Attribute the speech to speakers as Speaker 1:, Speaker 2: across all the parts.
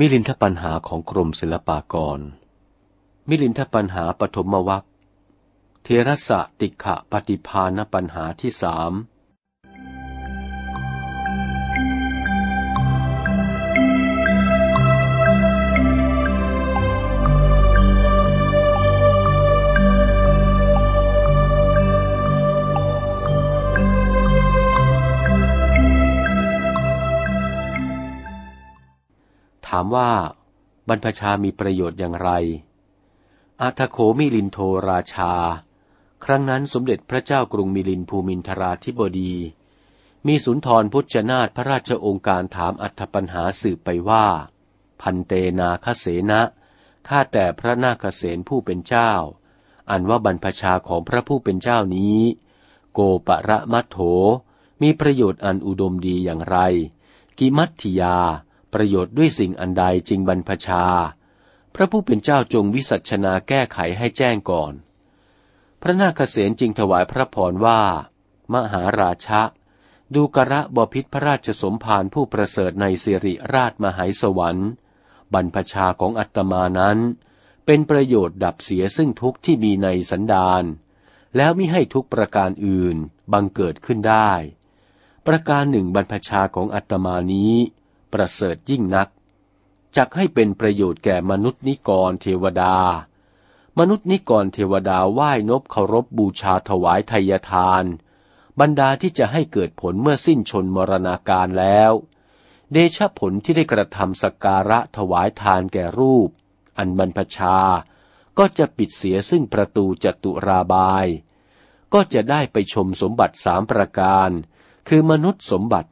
Speaker 1: มิลินทปัญหาของกรมศิลปากร มิลินทปัญหาปฐมวัคเทรสะติขะปฏิภาณปัญหาที่สามามว่า บรรพชามีประโยชน์อย่างไรอาทโขมิลินโทราชา ครั้งนั้นสมเด็จพระเจ้ากรุงมิลินภูมินทราธิบดี มีสุนทรพุทธนาถพระราชองค์การถามอัธปัญหาสืบไปว่า พันเตนาคเสนะข้าแต่พระนาคเสนผู้เป็นเจ้า อันว่าบรรพชาของพระผู้เป็นเจ้านี้ โกปะระมัทโถ มีประโยชน์อันอุดมดีอย่างไร กิมัตถิยา ประโยชน์ด้วยสิ่งอันใดจริงบรรพชา พระผู้เป็นเจ้าจงวิสัชนาแก้ไขให้แจ้งก่อน พระนาคเษนจึงถวายพระพรว่า มหาราชะ ดูกระบพิษพระราชสมภารผู้ประเสริฐในสิริราชมหายสวรรค์ บรรพชาของอัตมานั้น เป็นประโยชน์ดับเสียซึ่งทุกข์ที่มีในสันดานแล้วมิให้ทุกประการอื่นบังเกิดขึ้นได้ ประการหนึ่งบรรพชาของอัตมานี้ ประเสริฐยิ่งนัก จักให้เป็นประโยชน์แก่มนุษย์นิกรเทวดา มนุษย์นิกรเทวดาไหว้นบเคารพบบูชาถวายไทยทาน บรรดาที่จะให้เกิดผลเมื่อสิ้นชนมรณาการแล้ว เดชผลที่ได้กระทำสการะถวายทานแก่รูป อันบรรพชา ก็จะปิดเสียซึ่งประตูจตุราบาย ก็จะได้ไปชมสมบัติสามประการ คือมนุษย์สมบัติ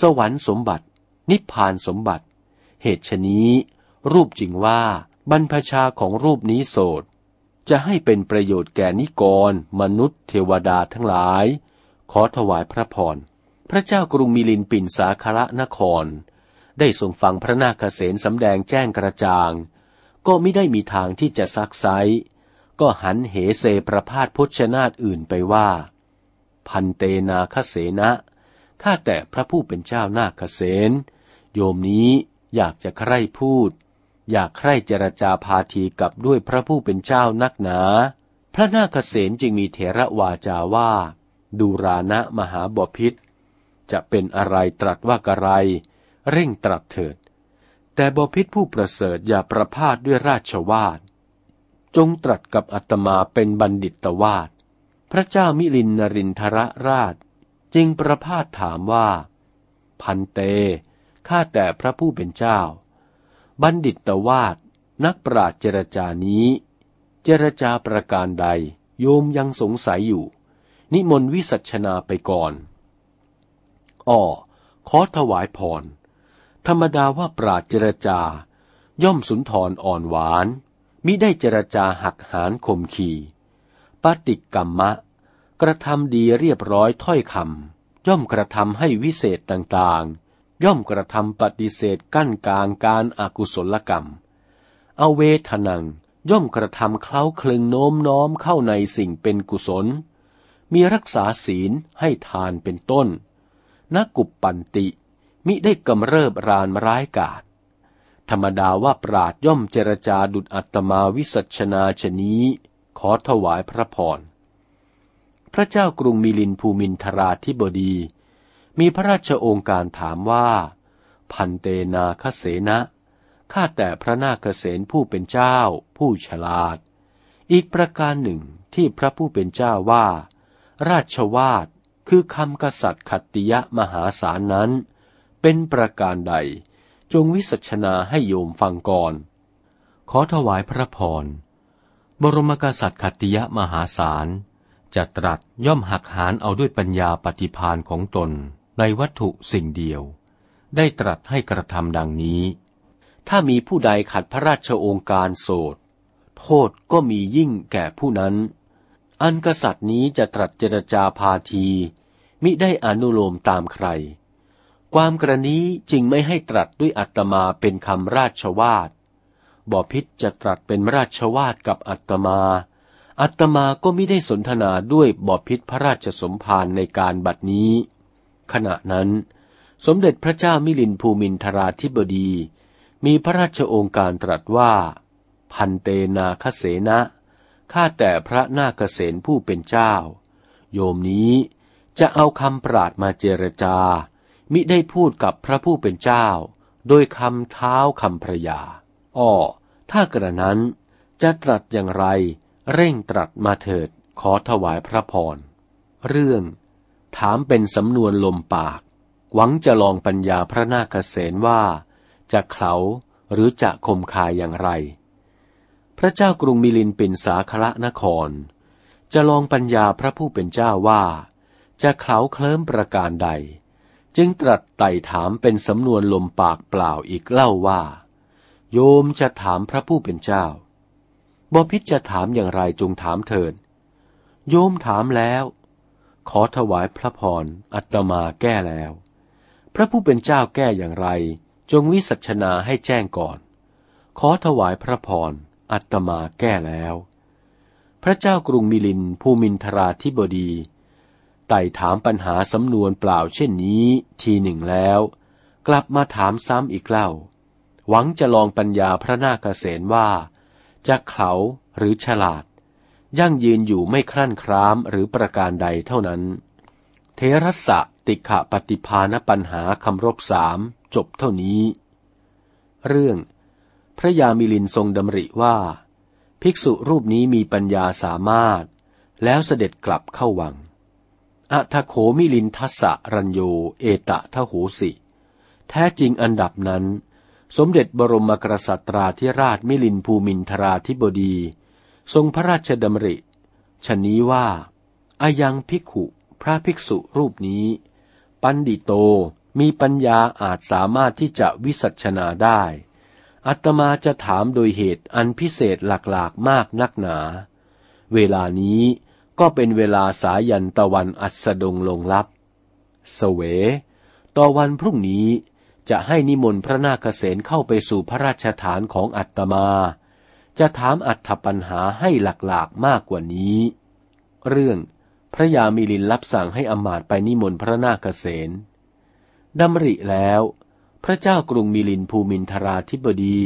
Speaker 1: สวรรค์สมบัติ นิพพานสมบัติ เหตุชนี้ รูปจริงว่าบรรพชาของรูปนี้โสดจะให้เป็นประโยชน์แก่นิกร มนุษย์ เทวดาทั้งหลาย ขอถวายพระพร พระเจ้ากรุงมิลินปินสาคระนคร ได้ทรงฟังพระนาคเษนสำแดงแจ้งกระจ่าง ก็ไม่ได้มีทางที่จะซักไซก็หันเหเสประพาสพชนาตอื่นไปว่า พันเตนาคเสนะข้าแต่พระผู้เป็นเจ้านาคเษน โยมนี้อยากจะใคร่พูด อยากใคร่เจรจาพาทีกับด้วยพระผู้เป็นเจ้านักหนา พระนาคเษนจึงมีเถระวาจาว่า ดูรานะมหาบพิษ จะเป็นอะไรตรัสว่ากระไร เร่งตรัสเถิด แต่บพิษผู้ประเสริฐอย่าประพาสด้วยราชวาท จงตรัสกับอัตมาเป็นบัณฑิตวาทพระเจ้ามิลินนรินทรราช จึงประพาสถามว่า พันเต ข้าแต่พระผู้เป็นเจ้า บัณฑิตตวาดนักปราชเจรจานี้ เจรจาประการใดโยมยังสงสัยอยู่ นิมนต์วิสัชนาไปก่อนอ้อขอถวายพร ธรรมดาว่าปราชเจรจา ย่อมสุนทรอ่อนหวาน มิได้เจรจาหักหานข่มขีปฏิกรรมะ กระทำดีเรียบร้อยถ้อยคำย่อมกระทำให้วิเศษต่าง ย่อมกระทำปฏิเสธกั้นกลางการอากุศลกรรมเอาเวทนังย่อมกระทำเคล้าคลึงโน้มน้อมเข้าในสิ่งเป็นกุศล มีรักษาศีลให้ทานเป็นต้นนักกุปปันติ มิได้กำเริบรานร้ายกาศธรรมดาว่าปราดย่อมเจรจาดุจอัตมาวิสัชนาชนี้ ขอถวายพระพร พระเจ้ากรุงมิลินภูมินทราธิบดี มีพระราชโองการถามว่า พันเตนาคเสนะข้าแต่พระนาคเสนผู้เป็นเจ้า ผู้ฉลาด อีกประการหนึ่งที่พระผู้เป็นเจ้าว่า ราชวาทคือคำกษัตริย์ขัตติยะมหาศาลนั้น เป็นประการใด จงวิสัชนาให้โยมฟังก่อน ขอถวายพระพร บรมกษัตริย์ขัตติยะมหาศาลจะตรัสย่อมหักหานเอาด้วยปัญญาปฏิพานของตน ในวัตถุสิ่งเดียว ได้ตรัสให้กระทำดังนี้ ถ้ามีผู้ใดขัดพระราชองค์การโสด โทษก็มียิ่งแก่ผู้นั้น อันกษัตริย์นี้จะตรัสเจรจาพาที มิได้อนุโลมตามใคร ความกรณีจึงไม่ให้ตรัสด้วยอัตมาเป็นคำราชวาทบอพิษจะตรัสเป็นราชวาทกับอัตมา อัตมาก็ไม่ได้สนทนาด้วยบอพิษพระราชสมภารในการบัดนี้ ขณะนั้น สมเด็จพระเจ้ามิลินภูมินทราธิบดี มีพระราชโองการตรัสว่า พันเตนาคเสนะข้าแต่พระนาคเสนผู้เป็นเจ้า โยมนี้จะเอาคำปราดมาเจรจา มิได้พูดกับพระผู้เป็นเจ้า โดยคำเท้าคำพระยา อ้อ ถ้ากระนั้นจะตรัสอย่างไร เร่งตรัสมาเถิดขอถวายพระพร เรื่อง ถามเป็นสำนวนลมปาก หวังจะลองปัญญาพระนาคเษนว่า จะเขาหรือจะคมคายอย่างไร พระเจ้ากรุงมิลินปินสาคละนคร จะลองปัญญาพระผู้เป็นเจ้าว่า จะเขาเคลิ้มประการใด จึงตรัสไต่ถามเป็นสำนวนลมปากเปล่าอีกเล่าว่า โยมจะถามพระผู้เป็นเจ้าบพิษจะถามอย่างไรจงถามเถิด โยมถามแล้ว ขอถวายพระพรอัตมาแก้แล้ว พระผู้เป็นเจ้าแก้อย่างไร จงวิสัชนาให้แจ้งก่อน ขอถวายพระพรอัตมาแก้แล้ว พระเจ้ากรุงมิลินภูมินทราธิบดี ไต่ถามปัญหาสำนวนเปล่าเช่นนี้ทีหนึ่งแล้ว กลับมาถามซ้ำอีกเล่า หวังจะลองปัญญาพระนาคเษนว่าจะเขาหรือฉลาด ยั่งยืนอยู่ไม่ครั่นครามหรือประการใดเท่านั้น เทรสะติขะปฏิภาณปัญหาคำรบสามจบเท่านี้ เรื่อง พระยามิลินทรงดำริว่า ภิกษุรูปนี้มีปัญญาสามารถ แล้วเสด็จกลับเข้าวังอัทโขมิลินทัสสะรัญโย เอตะทะโหสิ แท้จริงอันดับนั้น สมเด็จบรมกษัตราธิราชมิลินภูมินทราธิบดี ทรงพระราชดำริชนนี้ว่าอายังภิกขุพระภิกษุรูปนี้ ปันดิโตมีปัญญาอาจสามารถที่จะวิสัชนาได้ อัตมาจะถามโดยเหตุอันพิเศษหลากๆมากนักหนา เวลานี้ก็เป็นเวลาสายันตะวันอัสดงลงลับเสวต่อวันพรุ่งนี้จะให้นิมนต์พระนาคเษนเข้าไปสู่พระราชฐานของอัตมา จะถามอัตถปัญหาให้หลากๆมากกว่านี้ เรื่องพระยามิลินรับสั่งให้อมาตไปนิมนต์พระนาคเษนดำริแล้ว พระเจ้ากรุงมิลินภูมินทราธิบดี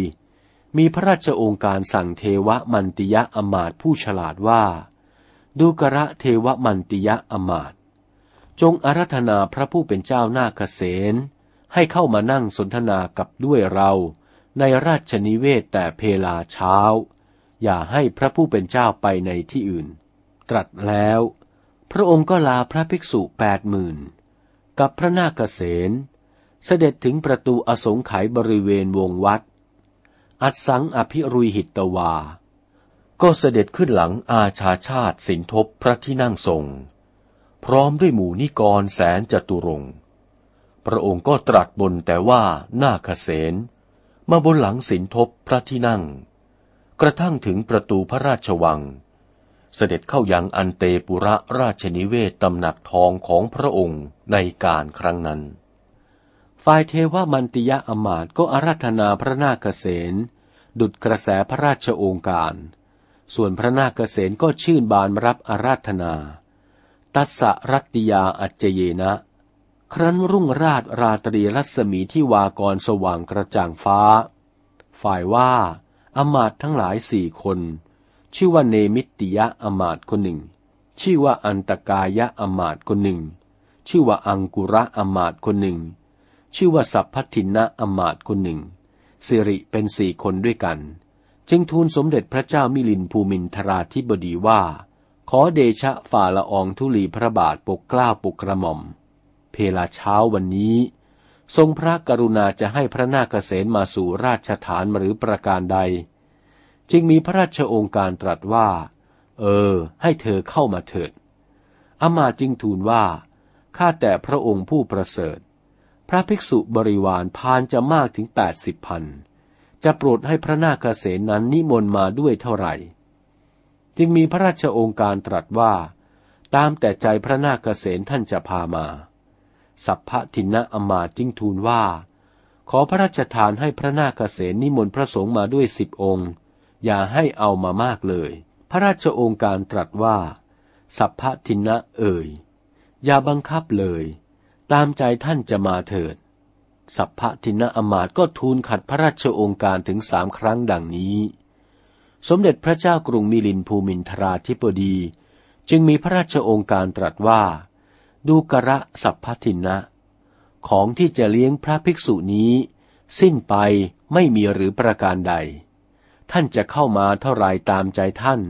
Speaker 1: มีพระราชองค์การสั่งเทวมันติยะอมาตผู้ฉลาดว่า ดูกระเทวมันติยะอมาตจงอารัธนาพระผู้เป็นเจ้านาคเษนให้เข้ามานั่งสนทนากับด้วยเรา ในราชนิเวศแต่เพลาเช้า อย่าให้พระผู้เป็นเจ้าไปในที่อื่น ตรัสแล้ว พระองค์ก็ลาพระภิกษุแปดหมื่นกับพระนาคเษนเสด็จถึงประตูอสงไขยบริเวณวงวัด อัดสังอภิรุยหิตวา ก็เสด็จขึ้นหลังอาชาชาติสินทบพระที่นั่งทรง พร้อมด้วยหมู่นิกรแสนจตุรง พระองค์ก็ตรัสบนแต่ว่านาคเสน มาบนหลังสินทบพระที่นั่ง กระทั่งถึงประตูพระราชวัง เสด็จเข้ายังอันเตปุระราชนิเวศตำหนักทองของพระองค์ในการครั้งนั้น ฝ่ายเทวมันติยะอมาตก็อาราธนาพระนาคเษนดุดกระแสพระราชโองการ ส่วนพระนาคเษนก็ชื่นบานรับอาราธนา ตัสสะรัตติยาอัจเจเยนะ ครั้นรุ่งราชราตรีรัศมีที่วากรสว่างกระจ่างฟ้า ฝ่ายว่าอมาตทั้งหลายสี่คน ชื่อว่าเนมิตติยะอมาตคนหนึ่ง ชื่อว่าอันตกายะอมาตคนหนึ่ง ชื่อว่าอังกุระอมาตคนหนึ่ง ชื่อว่าสัพพทินะอมาตคนหนึ่ง สิริเป็นสี่คนด้วยกัน จึงทูลสมเด็จพระเจ้ามิลินภูมินทราธิบดีว่า ขอเดชะฝ่าละอองธุลีพระบาทปกกล้าปกกระหม่อม เพลาเช้าวันนี้ ทรงพระกรุณาจะให้พระนาคเษนมาสู่ราชฐานหรือประการใด จึงมีพระราชองค์การตรัสว่า เออ ให้เธอเข้ามาเถิดอามาจึงทูลว่า ข้าแต่พระองค์ผู้ประเสริฐ พระภิกษุบริวารพานจะมากถึงแปดสิบพัน จะโปรดให้พระนาคเษนนั้นนิมนต์มาด้วยเท่าไหร่ จึงมีพระราชองค์การตรัสว่า ตามแต่ใจพระนาคเษนท่านจะพามา สัพพะทินะอมาจึงทูลว่า ขอพระราชทานให้พระนาคเษนนิมนต์พระสงฆ์มาด้วยสิบองค์ อย่าให้เอามามากเลย พระราชองค์การตรัสว่า สัพพะทินะเอ่ย อย่าบังคับเลย ตามใจท่านจะมาเถิด สัพพทินะอมาตก็ทูลขัดพระราชโองการถึงสามครั้งดังนี้ สมเด็จพระเจ้ากรุงมิลินภูมินทราธิปดี จึงมีพระราชโองการตรัสว่า ดูกระสัพพทินะ ของที่จะเลี้ยงพระภิกษุนี้ สิ้นไปไม่มีหรือประการใด ท่านจะเข้ามาเท่าไรตามใจท่าน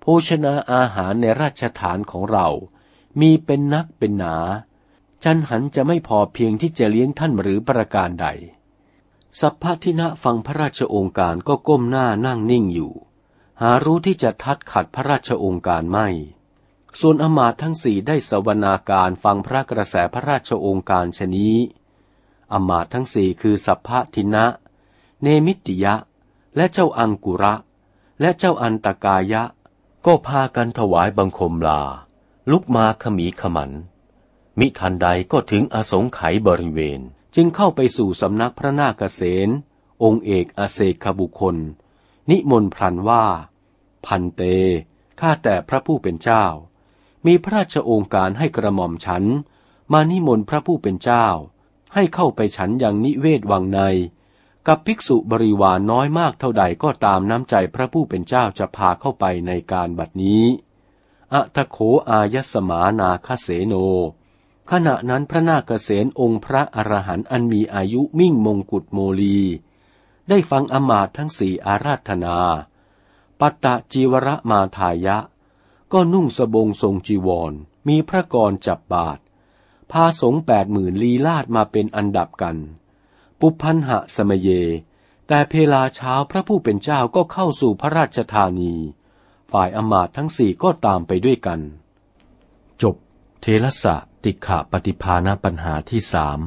Speaker 1: โภชนาอาหารในราชฐานของเรา มีเป็นนักเป็นหนา จันหันจะไม่พอเพียงที่จะเลี้ยงท่านหรือประการใด สัพพทินะฟังพระราชองค์การก็ก้มหน้านั่งนิ่งอยู่ หารู้ที่จะทัดขัดพระราชองค์การไม่ ส่วนอมาตทั้งสี่ได้สวนาการฟังพระกระแสพระราชองค์การชนี้ อมาตทั้งสี่คือสัพพทินะ เนมิติยะ และเจ้าอังกุระ และเจ้าอันตกายะ ก็พากันถวายบังคมลา ลุกมาขมีขมัน มิทันใดก็ถึงอสงไขยบริเวณ จึงเข้าไปสู่สำนักพระนาคเษนองค์เอกอเศกบุคคล นิมนต์พลันว่า พันเต ข้าแต่พระผู้เป็นเจ้า มีพระราชโองการให้กระหม่อมฉัน มานิมนต์พระผู้เป็นเจ้า ให้เข้าไปฉันอย่างนิเวศวังใน กับภิกษุบริวารน้อยมากเท่าใดก็ตามน้ำใจพระผู้เป็นเจ้าจะพาเข้าไปในการบัดนี้อะทะโขอายสมานาคเสโน ขณะนั้นพระนาคเษนองค์พระอรหันต์อันมีอายุมิ่งมงกุฎโมลี ได้ฟังอมาตทั้งสี่อาราธนา ปัตตะจีวรมาทายะ ก็นุ่งสบงทรงจีวร มีพระกรจับบาท พาสงแปดหมื่นลีลาดมาเป็นอันดับกัน ปุพันหะสมเย แต่เพลาเช้าพระผู้เป็นเจ้าก็เข้าสู่พระราชธานี ฝ่ายอมาตทั้งสี่ก็ตามไปด้วยกัน จบ เทรสะติขะปฏิภาณปัญหาที่สาม